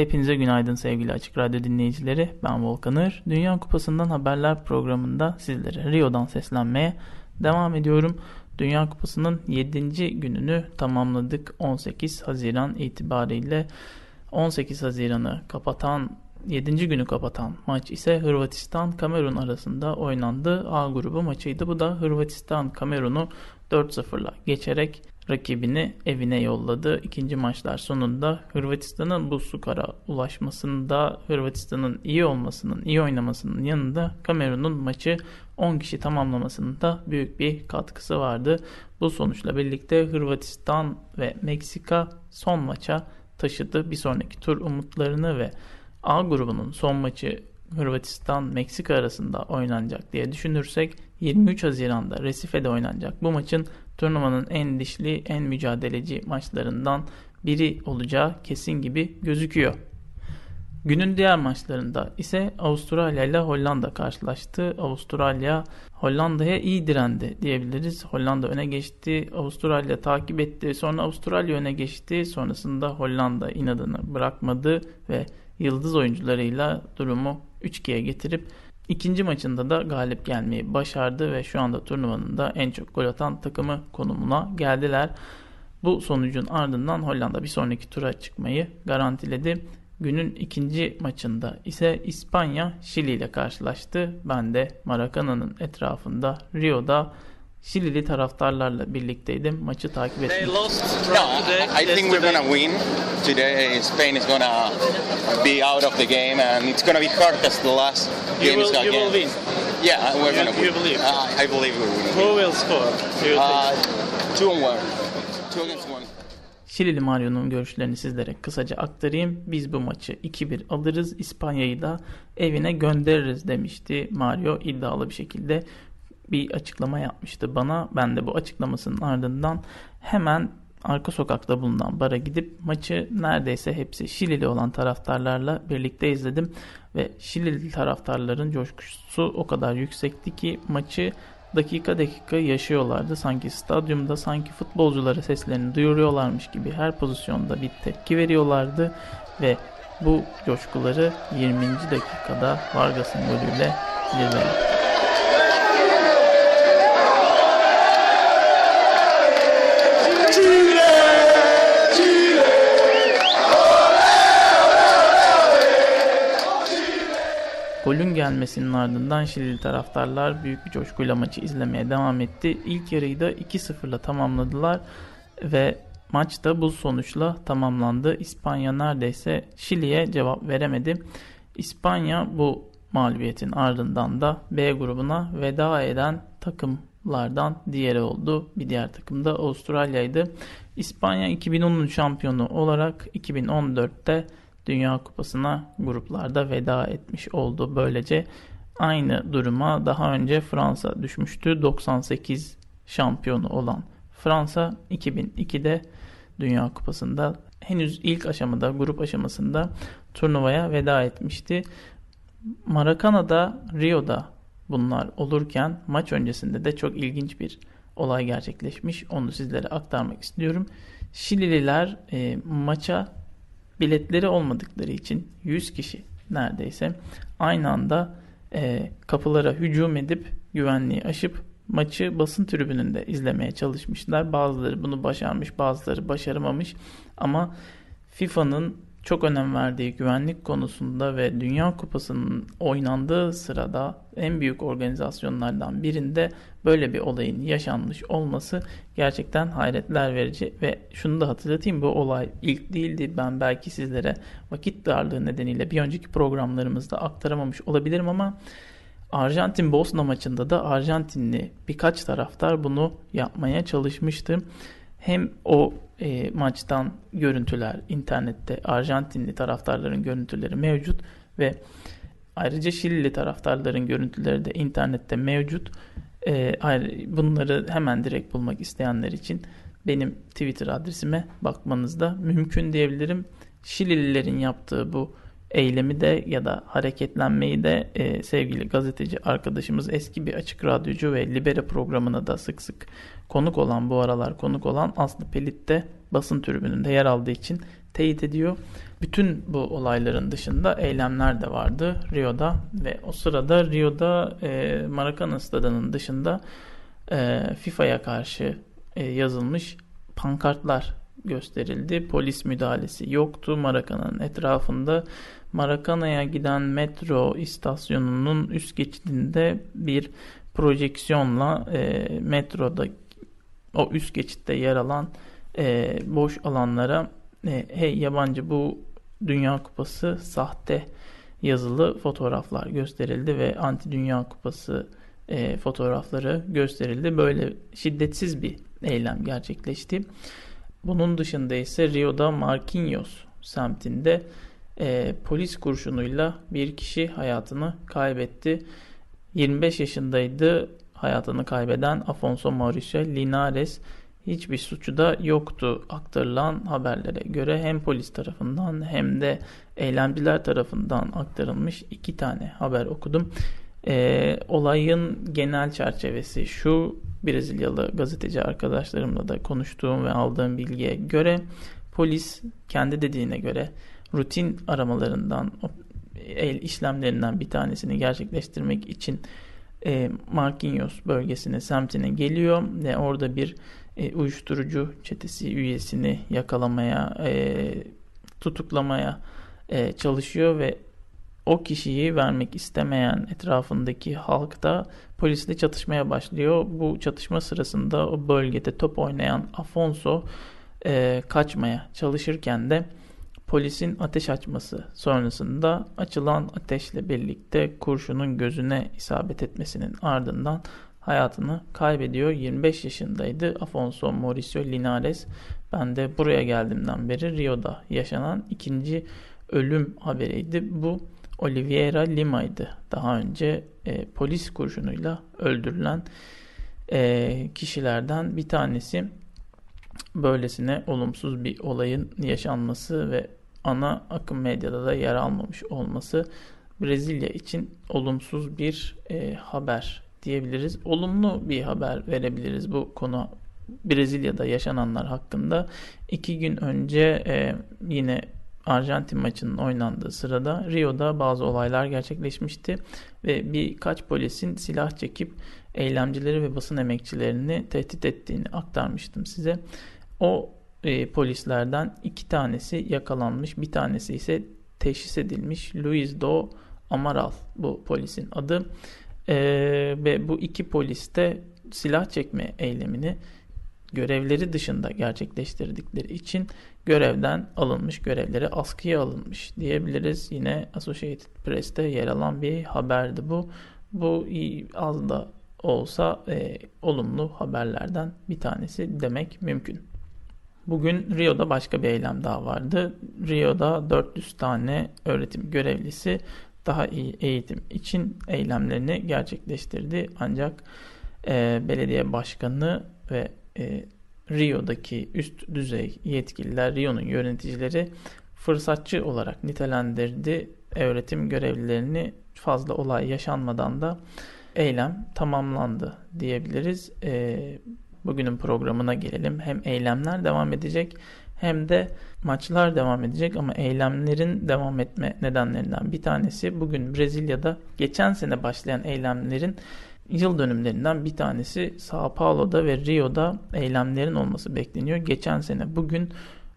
Hepinize günaydın sevgili Açık Radyo dinleyicileri. Ben Volkanır. Dünya Kupası'ndan haberler programında sizlere Rio'dan seslenmeye devam ediyorum. Dünya Kupası'nın 7. gününü tamamladık. 18 Haziran itibariyle 18 Haziran'ı kapatan 7. günü kapatan maç ise Hırvatistan-Kamerun arasında oynandı. A grubu maçıydı. Bu da Hırvatistan-Kamerun'u 4-0'la geçerek rakibini evine yolladı. İkinci maçlar sonunda Hırvatistan'ın bu skora ulaşmasında Hırvatistan'ın iyi olmasının, iyi oynamasının yanında Kamerun'un maçı 10 kişi tamamlamasında büyük bir katkısı vardı. Bu sonuçla birlikte Hırvatistan ve Meksika son maça taşıdı. Bir sonraki tur umutlarını ve A grubunun son maçı Hırvatistan-Meksika arasında oynanacak diye düşünürsek 23 Haziran'da Resife'de oynanacak bu maçın turnuvanın en dişli, en mücadeleci maçlarından biri olacağı kesin gibi gözüküyor. Günün diğer maçlarında ise Avustralya ile Hollanda karşılaştı. Avustralya Hollanda'ya iyi direndi diyebiliriz. Hollanda öne geçti, Avustralya takip etti. Sonra Avustralya öne geçti. Sonrasında Hollanda inadını bırakmadı ve yıldız oyuncularıyla durumu 3-2'ye getirip İkinci maçında da galip gelmeyi başardı ve şu anda turnuvanın da en çok gol atan takımı konumuna geldiler. Bu sonucun ardından Hollanda bir sonraki tura çıkmayı garantiledi. Günün ikinci maçında ise İspanya Şili ile karşılaştı. Ben de Maracana'nın etrafında Rio'da Şilili taraftarlarla birlikteydim. Maçı takip ettim. No, I think we're gonna win. Today Spain is gonna be out of the game and it's gonna be hard because the last game will, is gonna You will win. Yeah, we're you, gonna win. You believe? Uh, I believe we're winning. Who will score? Uh, two and one. Two against one. Şilili Mario'nun görüşlerini sizlere kısaca aktarayım. Biz bu maçı 2-1 alırız. İspanya'yı da evine göndeririz demişti Mario iddialı bir şekilde bir açıklama yapmıştı bana. Ben de bu açıklamasının ardından hemen arka sokakta bulunan bara gidip maçı neredeyse hepsi Şilili olan taraftarlarla birlikte izledim. Ve Şilili taraftarların coşkusu o kadar yüksekti ki maçı dakika dakika yaşıyorlardı. Sanki stadyumda sanki futbolculara seslerini duyuruyorlarmış gibi her pozisyonda bir tepki veriyorlardı. Ve bu coşkuları 20. dakikada Vargas'ın golüyle zirve Golün gelmesinin ardından Şilili taraftarlar büyük bir coşkuyla maçı izlemeye devam etti. İlk yarıyı da 2-0'la tamamladılar ve maç da bu sonuçla tamamlandı. İspanya neredeyse Şili'ye cevap veremedi. İspanya bu mağlubiyetin ardından da B grubuna veda eden takımlardan diğeri oldu. Bir diğer takım da Avustralya'ydı. İspanya 2010'un şampiyonu olarak 2014'te Dünya Kupası'na gruplarda veda etmiş oldu. Böylece aynı duruma daha önce Fransa düşmüştü. 98 şampiyonu olan Fransa 2002'de Dünya Kupası'nda henüz ilk aşamada, grup aşamasında turnuvaya veda etmişti. Maracana'da, Rio'da bunlar olurken maç öncesinde de çok ilginç bir olay gerçekleşmiş. Onu sizlere aktarmak istiyorum. Şilililer e, maça biletleri olmadıkları için 100 kişi neredeyse aynı anda e, kapılara hücum edip güvenliği aşıp maçı basın tribününde izlemeye çalışmışlar. Bazıları bunu başarmış, bazıları başaramamış ama FIFA'nın çok önem verdiği güvenlik konusunda ve Dünya Kupası'nın oynandığı sırada en büyük organizasyonlardan birinde böyle bir olayın yaşanmış olması gerçekten hayretler verici ve şunu da hatırlatayım bu olay ilk değildi. Ben belki sizlere vakit darlığı nedeniyle bir önceki programlarımızda aktaramamış olabilirim ama Arjantin Bosna maçında da Arjantinli birkaç taraftar bunu yapmaya çalışmıştı. Hem o e, maçtan görüntüler internette Arjantinli taraftarların görüntüleri mevcut ve ayrıca Şilili taraftarların görüntüleri de internette mevcut. E, bunları hemen direkt bulmak isteyenler için benim Twitter adresime bakmanız da mümkün diyebilirim. Şilililerin yaptığı bu eylemi de ya da hareketlenmeyi de e, sevgili gazeteci arkadaşımız eski bir açık radyocu ve Libere programına da sık sık konuk olan bu aralar konuk olan Aslı Pelit de basın tribününde yer aldığı için teyit ediyor. Bütün bu olayların dışında eylemler de vardı Rio'da ve o sırada Rio'da e, Maracana stadının dışında e, FIFA'ya karşı e, yazılmış pankartlar gösterildi. Polis müdahalesi yoktu. Maracana'nın etrafında Maracana'ya giden metro istasyonunun üst geçidinde bir projeksiyonla e, metroda o üst geçitte yer alan e, boş alanlara e, hey yabancı bu Dünya Kupası sahte yazılı fotoğraflar gösterildi ve anti Dünya Kupası e, fotoğrafları gösterildi. Böyle şiddetsiz bir eylem gerçekleşti. Bunun dışında ise Rio'da Marquinhos semtinde e, polis kurşunuyla bir kişi hayatını kaybetti. 25 yaşındaydı hayatını kaybeden Afonso Mauricio Linares hiçbir suçu da yoktu aktarılan haberlere göre hem polis tarafından hem de eylemciler tarafından aktarılmış iki tane haber okudum. E, olayın genel çerçevesi şu Brezilyalı gazeteci arkadaşlarımla da konuştuğum ve aldığım bilgiye göre polis kendi dediğine göre rutin aramalarından el işlemlerinden bir tanesini gerçekleştirmek için e, Marquinhos bölgesine semtine geliyor ve orada bir e, uyuşturucu çetesi üyesini yakalamaya e, tutuklamaya e, çalışıyor ve o kişiyi vermek istemeyen etrafındaki halk da polisle çatışmaya başlıyor. Bu çatışma sırasında o bölgede top oynayan Afonso e, kaçmaya çalışırken de polisin ateş açması sonrasında açılan ateşle birlikte kurşunun gözüne isabet etmesinin ardından hayatını kaybediyor. 25 yaşındaydı Afonso Mauricio Linares. Ben de buraya geldiğimden beri Rio'da yaşanan ikinci ölüm haberiydi. Bu Oliveira Lima'ydı. Daha önce e, polis kurşunuyla öldürülen e, kişilerden bir tanesi. Böylesine olumsuz bir olayın yaşanması ve ana akım medyada da yer almamış olması Brezilya için olumsuz bir e, haber diyebiliriz. Olumlu bir haber verebiliriz bu konu Brezilya'da yaşananlar hakkında. iki gün önce e, yine Arjantin maçının oynandığı sırada Rio'da bazı olaylar gerçekleşmişti ve birkaç polisin silah çekip eylemcileri ve basın emekçilerini tehdit ettiğini aktarmıştım size. O e, polislerden iki tanesi yakalanmış, bir tanesi ise teşhis edilmiş. Luis Do Amaral bu polisin adı. E, ve bu iki polis de silah çekme eylemini görevleri dışında gerçekleştirdikleri için görevden alınmış, görevleri askıya alınmış diyebiliriz. Yine Associated Press'te yer alan bir haberdi bu. Bu az da olsa e, olumlu haberlerden bir tanesi demek mümkün. Bugün Rio'da başka bir eylem daha vardı. Rio'da 400 tane öğretim görevlisi daha iyi eğitim için eylemlerini gerçekleştirdi. Ancak e, belediye başkanı ve e, Rio'daki üst düzey yetkililer, Rio'nun yöneticileri fırsatçı olarak nitelendirdi. Öğretim görevlilerini fazla olay yaşanmadan da eylem tamamlandı diyebiliriz. E, bugünün programına gelelim. Hem eylemler devam edecek hem de maçlar devam edecek ama eylemlerin devam etme nedenlerinden bir tanesi bugün Brezilya'da geçen sene başlayan eylemlerin yıl dönümlerinden bir tanesi Sao Paulo'da ve Rio'da eylemlerin olması bekleniyor. Geçen sene bugün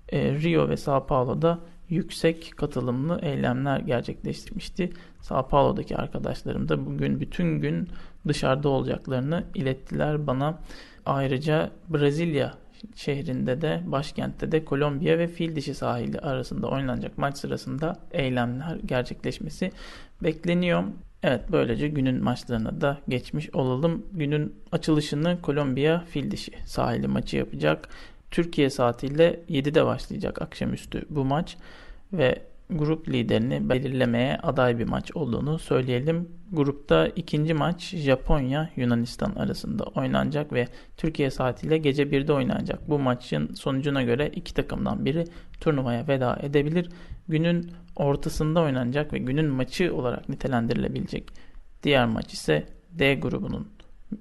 e, Rio ve Sao Paulo'da yüksek katılımlı eylemler gerçekleştirmişti. Sao Paulo'daki arkadaşlarım da bugün bütün gün dışarıda olacaklarını ilettiler bana. Ayrıca Brezilya şehrinde de başkentte de Kolombiya ve Fil Dişi sahili arasında oynanacak maç sırasında eylemler gerçekleşmesi bekleniyor. Evet böylece günün maçlarına da geçmiş olalım. Günün açılışını Kolombiya Fil Dişi sahili maçı yapacak. Türkiye saatiyle 7'de başlayacak akşamüstü bu maç ve grup liderini belirlemeye aday bir maç olduğunu söyleyelim. Grupta ikinci maç Japonya Yunanistan arasında oynanacak ve Türkiye saatiyle gece 1'de oynanacak. Bu maçın sonucuna göre iki takımdan biri turnuvaya veda edebilir. Günün ortasında oynanacak ve günün maçı olarak nitelendirilebilecek diğer maç ise D grubunun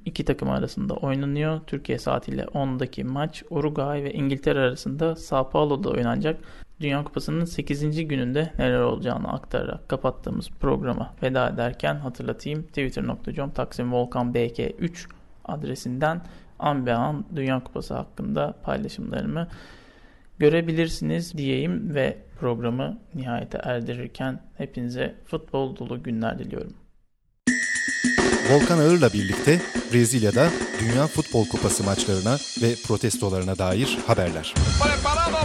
iki takım arasında oynanıyor. Türkiye saatiyle 10'daki maç Uruguay ve İngiltere arasında Sao Paulo'da oynanacak. Dünya Kupası'nın 8. gününde neler olacağını aktararak kapattığımız programa veda ederken hatırlatayım. Twitter.com Taksim Volkan BK3 adresinden an be an Dünya Kupası hakkında paylaşımlarımı görebilirsiniz diyeyim ve programı nihayete erdirirken hepinize futbol dolu günler diliyorum. Volkan Ağır'la birlikte Brezilya'da Dünya Futbol Kupası maçlarına ve protestolarına dair haberler. Preparado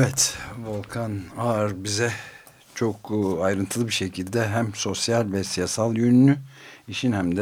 Evet, Volkan Ağar bize çok e, ayrıntılı bir şekilde hem sosyal ve siyasal yönünü işin hem de